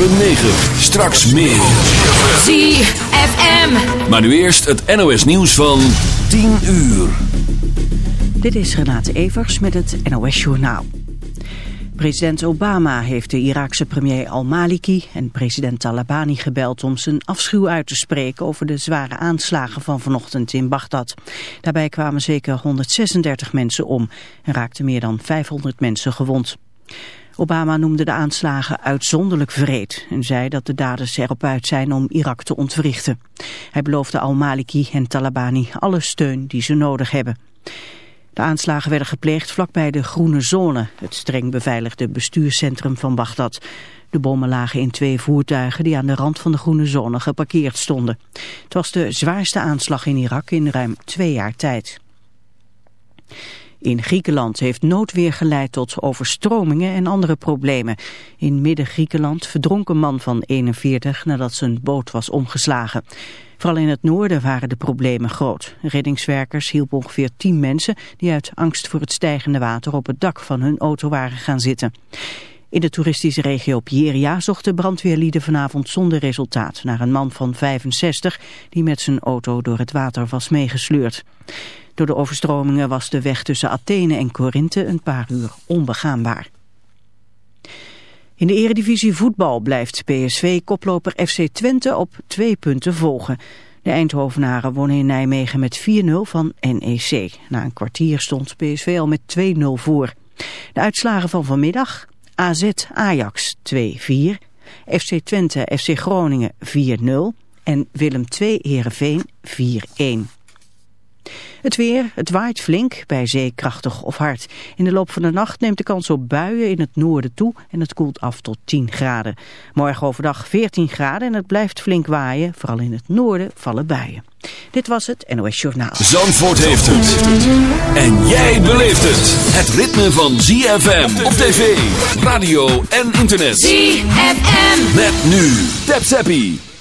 9. Straks meer. ZFM. Maar nu eerst het NOS nieuws van 10 uur. Dit is Renate Evers met het NOS Journaal. President Obama heeft de Iraakse premier al-Maliki en president Talabani gebeld om zijn afschuw uit te spreken over de zware aanslagen van vanochtend in Bagdad. Daarbij kwamen zeker 136 mensen om en raakten meer dan 500 mensen gewond. Obama noemde de aanslagen uitzonderlijk vreed en zei dat de daders erop uit zijn om Irak te ontwrichten. Hij beloofde al-Maliki en Talabani alle steun die ze nodig hebben. De aanslagen werden gepleegd vlakbij de Groene Zone, het streng beveiligde bestuurscentrum van Bagdad. De bommen lagen in twee voertuigen die aan de rand van de Groene Zone geparkeerd stonden. Het was de zwaarste aanslag in Irak in ruim twee jaar tijd. In Griekenland heeft noodweer geleid tot overstromingen en andere problemen. In midden-Griekenland verdronk een man van 41 nadat zijn boot was omgeslagen. Vooral in het noorden waren de problemen groot. Reddingswerkers hielpen ongeveer 10 mensen die uit angst voor het stijgende water op het dak van hun auto waren gaan zitten. In de toeristische regio Pieria zochten brandweerlieden vanavond zonder resultaat naar een man van 65 die met zijn auto door het water was meegesleurd. Door de overstromingen was de weg tussen Athene en Korinthe een paar uur onbegaanbaar. In de eredivisie voetbal blijft PSV koploper FC Twente op twee punten volgen. De Eindhovenaren wonnen in Nijmegen met 4-0 van NEC. Na een kwartier stond PSV al met 2-0 voor. De uitslagen van vanmiddag AZ Ajax 2-4, FC Twente FC Groningen 4-0 en Willem 2 Heerenveen 4-1. Het weer, het waait flink, bij zee krachtig of hard. In de loop van de nacht neemt de kans op buien in het noorden toe en het koelt af tot 10 graden. Morgen overdag 14 graden en het blijft flink waaien. Vooral in het noorden vallen buien. Dit was het NOS Journaal. Zandvoort heeft het. En jij beleeft het. Het ritme van ZFM op tv, radio en internet. ZFM. Met nu. Tap Zappie.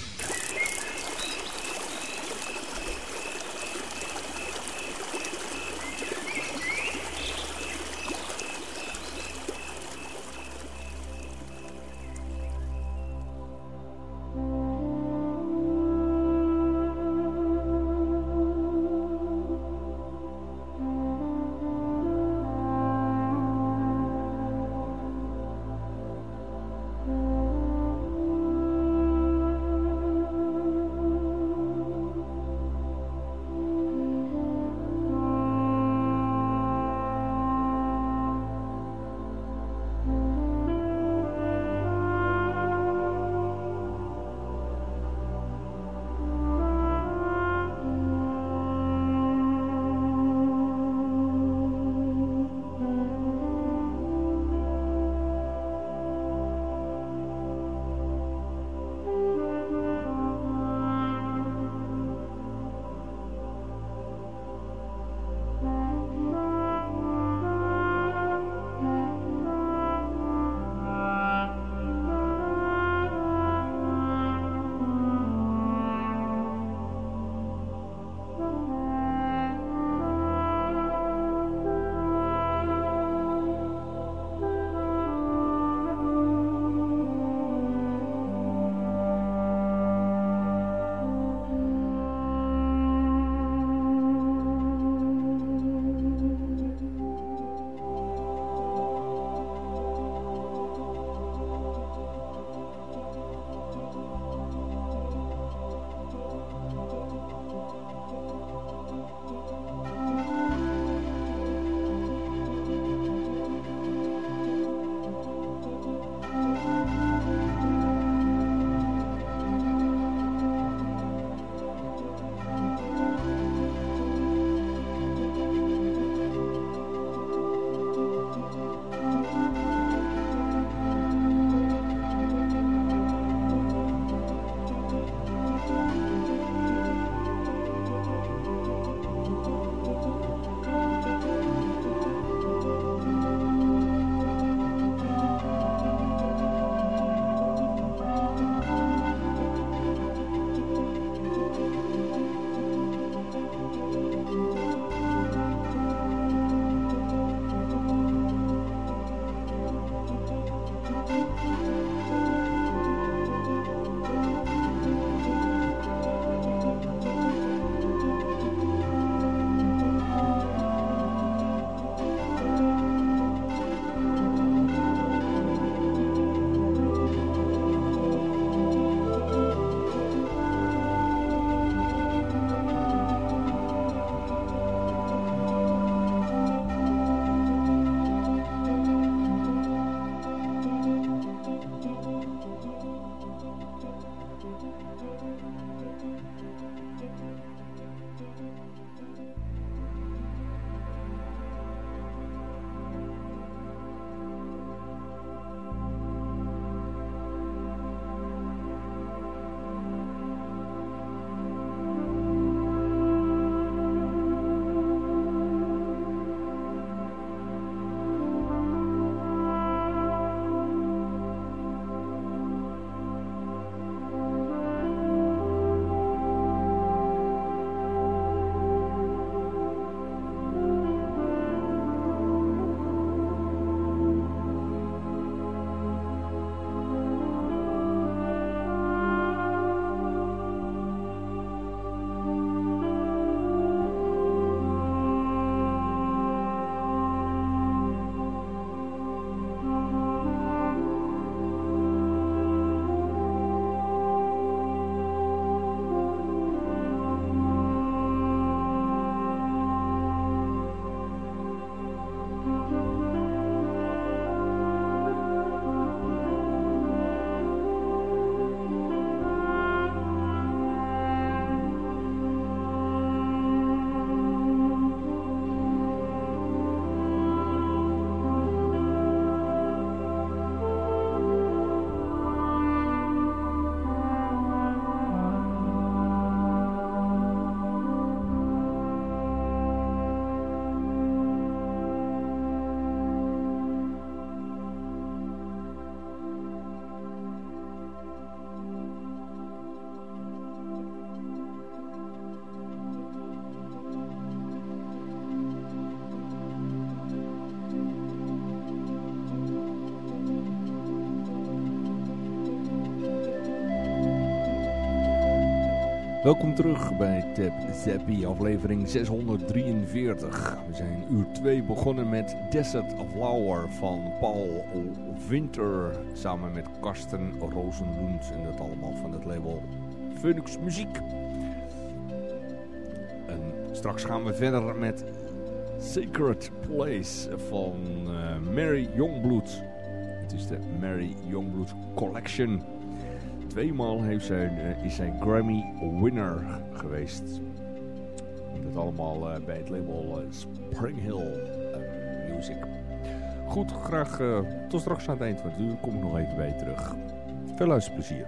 Welkom terug bij Tap Zappie, aflevering 643. We zijn uur 2 begonnen met Desert Flower van Paul Winter samen met Karsten Rosenlund en dat allemaal van het label Phoenix Muziek. En straks gaan we verder met Sacred Place van uh, Mary Youngblood. Het is de Mary Youngblood Collection. Tweemaal heeft zij, uh, is zij Grammy winner geweest. Dat allemaal uh, bij het label Spring Hill Music. Goed, graag tot straks aan het eind van het uur kom ik nog even bij terug. Veel luisterplezier.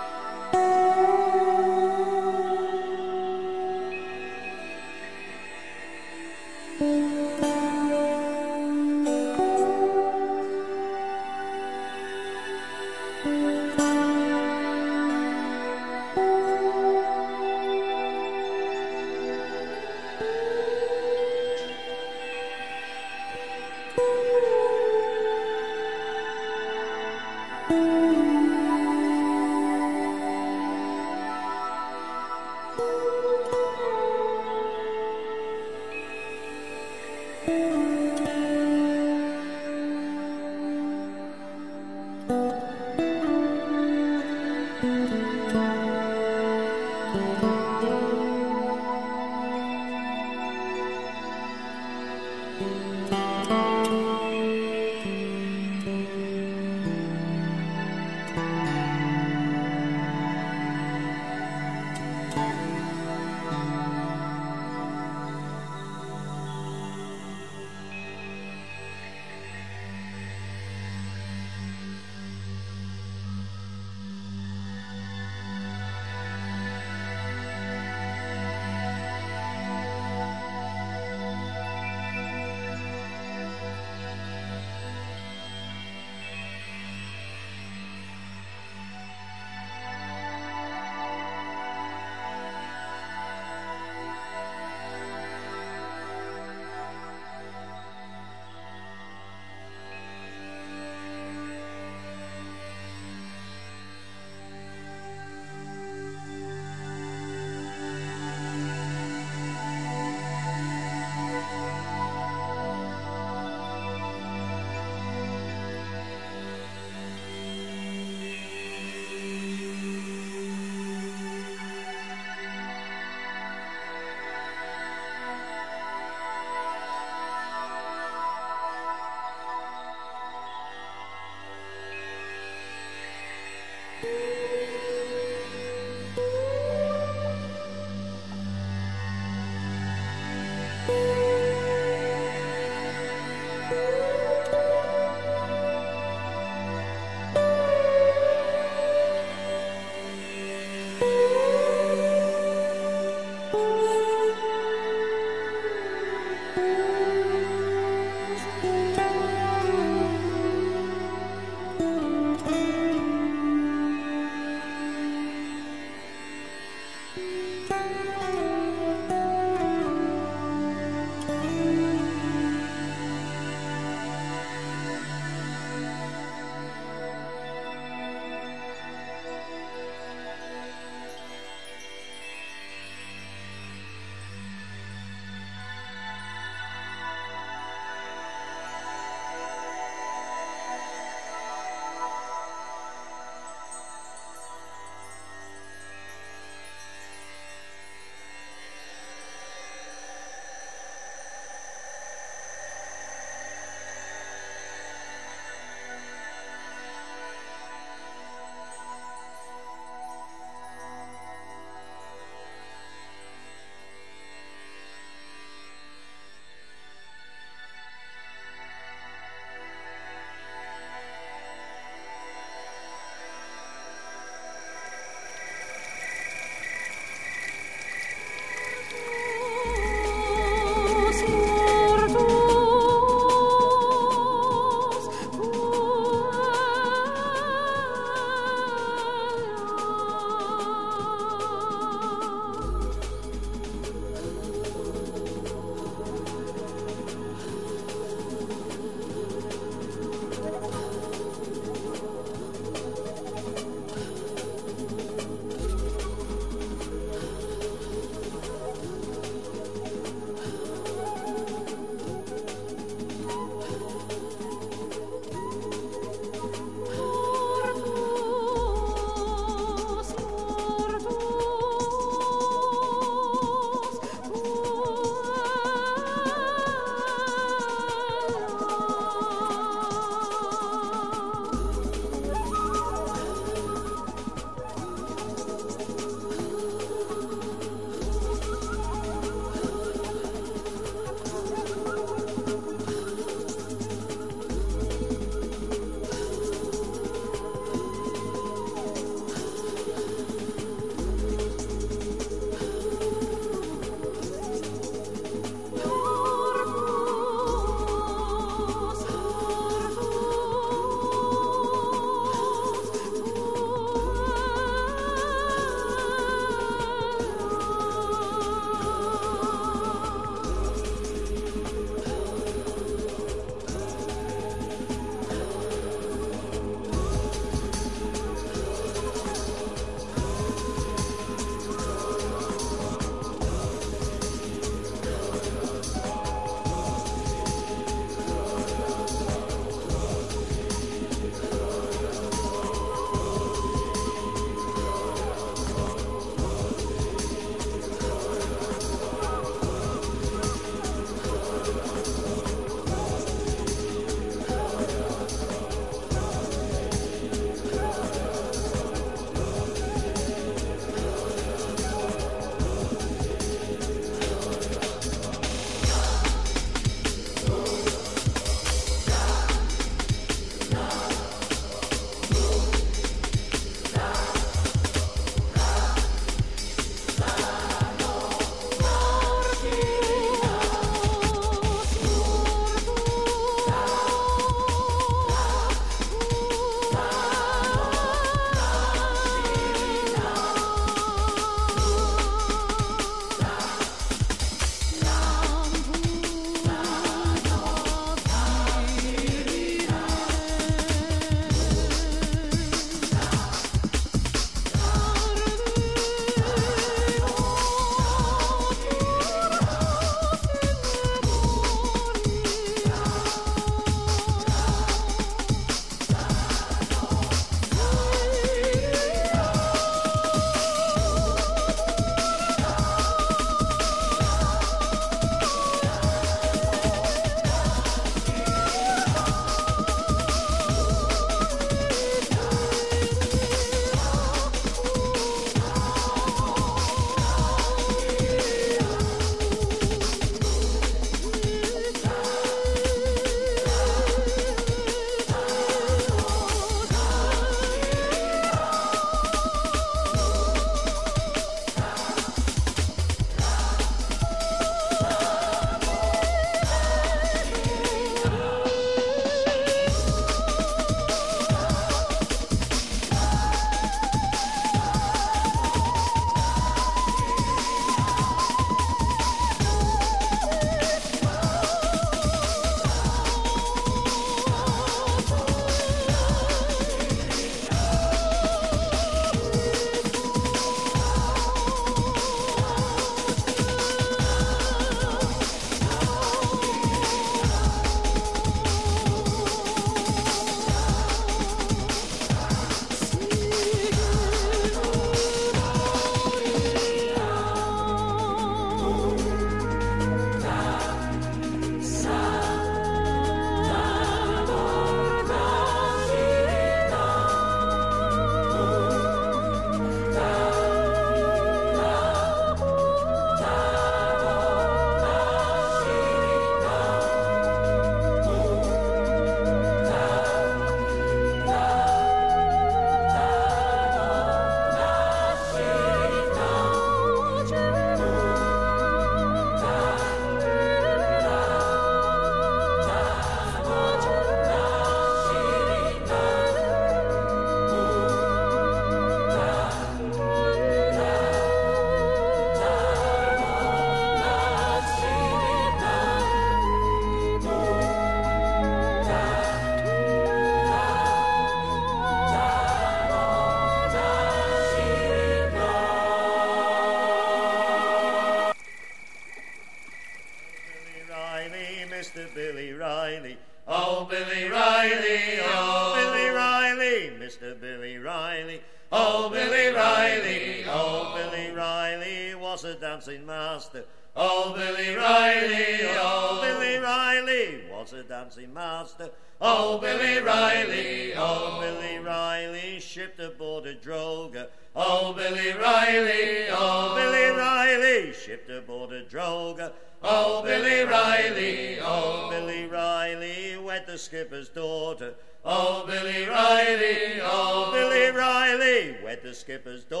Skipper's daughter. Oh, Billy Riley, oh, Billy Riley wed the skipper's daughter.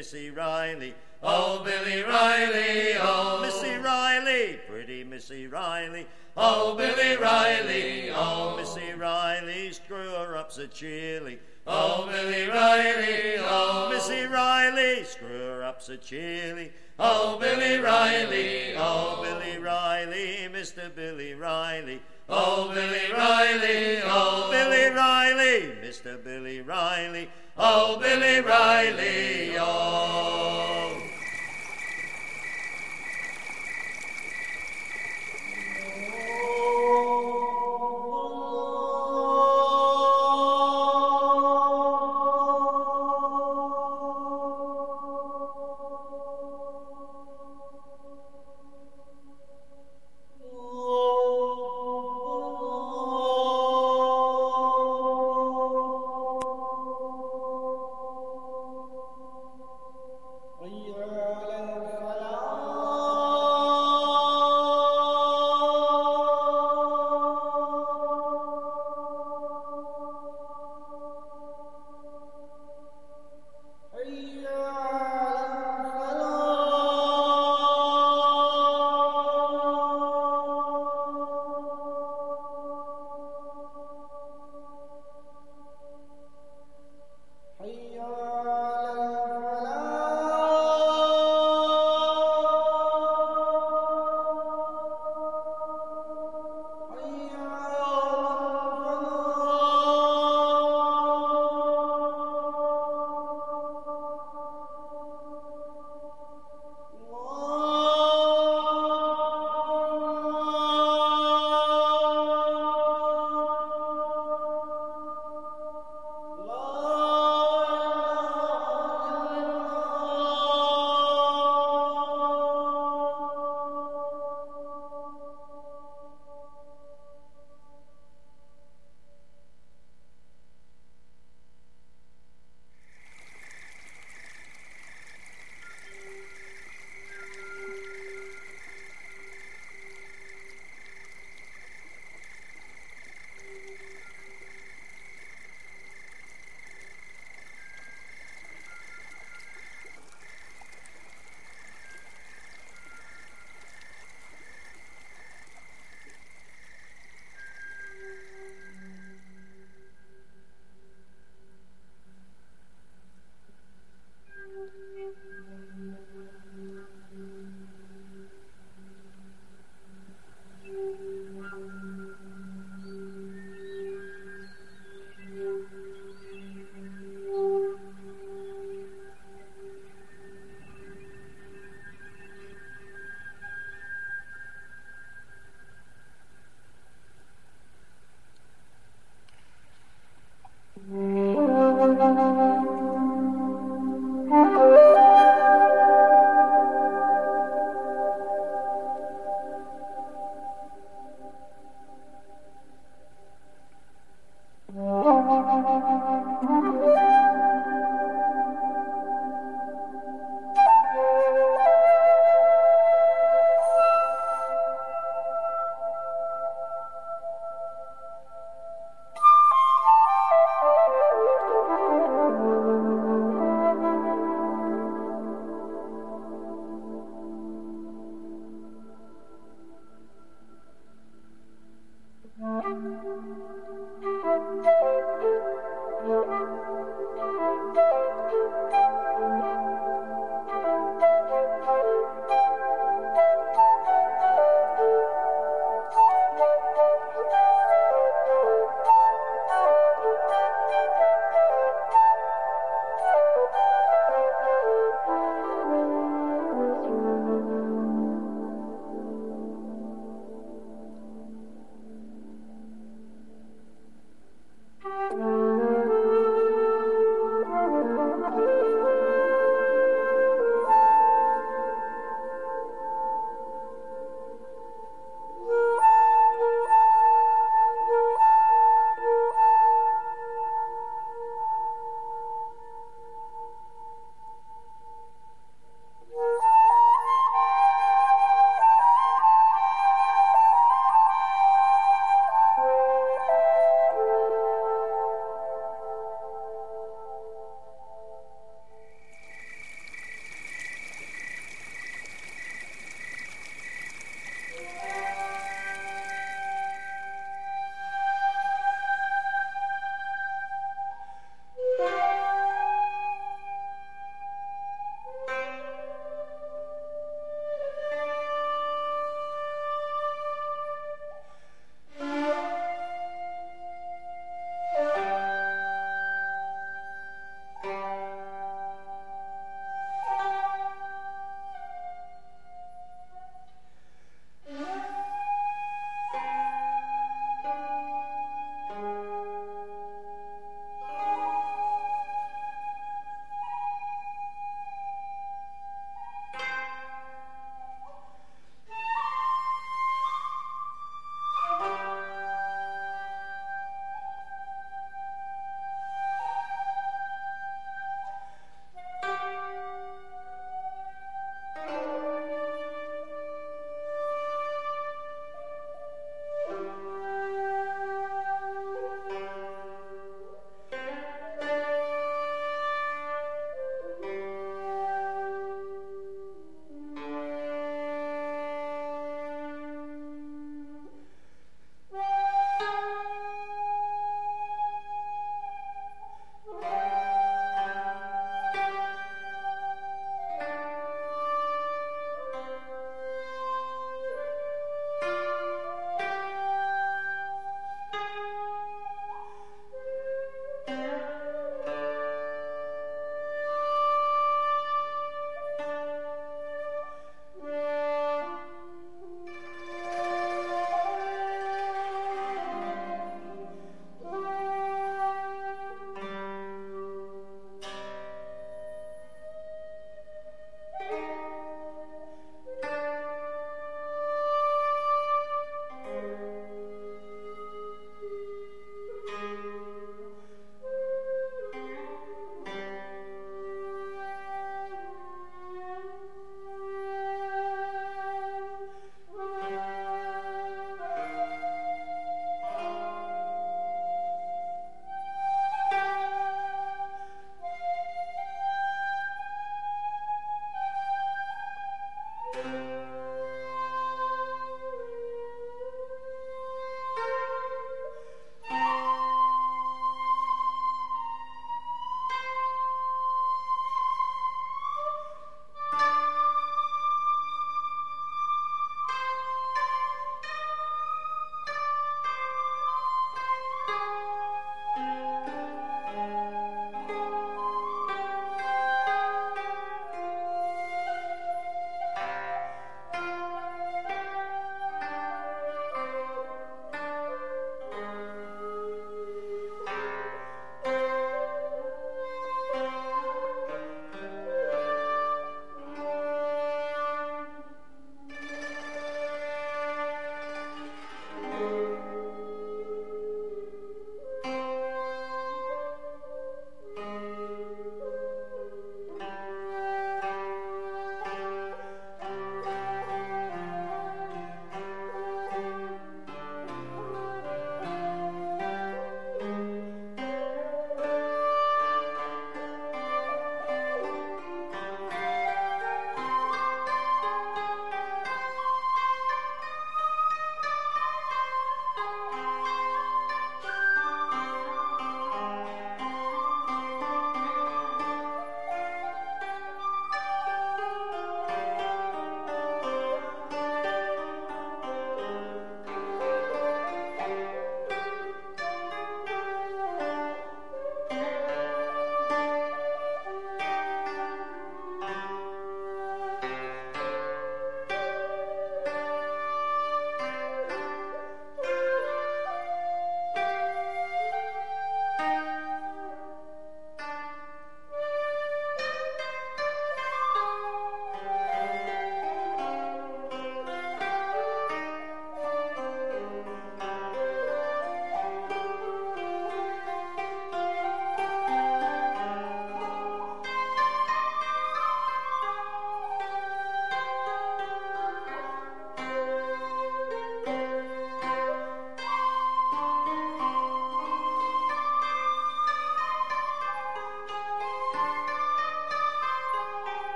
Missy Riley. Oh, Billy Riley, oh, Missy Riley, pretty Missy Riley. Oh, Billy Riley, oh, Missy Riley, screw her up so cheerily. Oh, Billy Riley, oh, Missy Riley, screw her up so cheerily. Oh, Billy Riley, oh, oh Billy Riley, Mr. Billy Riley. Oh, Billy Riley, oh, Billy Riley, Mr. Billy Riley. Oh, Billy Riley, oh.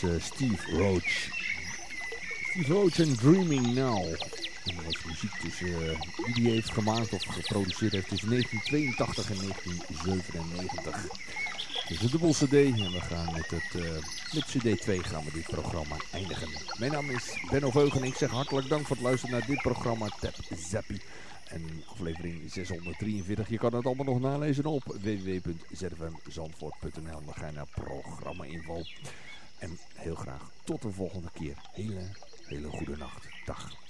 Steve Roach. Steve Roach en Dreaming Now. En dat was muziek tussen, uh, die hij heeft gemaakt of geproduceerd heeft tussen 1982 en 1997. Het is een dubbel cd en we gaan met, het, met cd 2 gaan dit programma eindigen. Mijn naam is Benno Veugen en ik zeg hartelijk dank voor het luisteren naar dit programma Tap Zappie. En aflevering 643. Je kan het allemaal nog nalezen op www.zfmzandvoort.nl. Dan ga je naar programma info. En heel graag tot de volgende keer. Hele, hele goede nacht. Dag.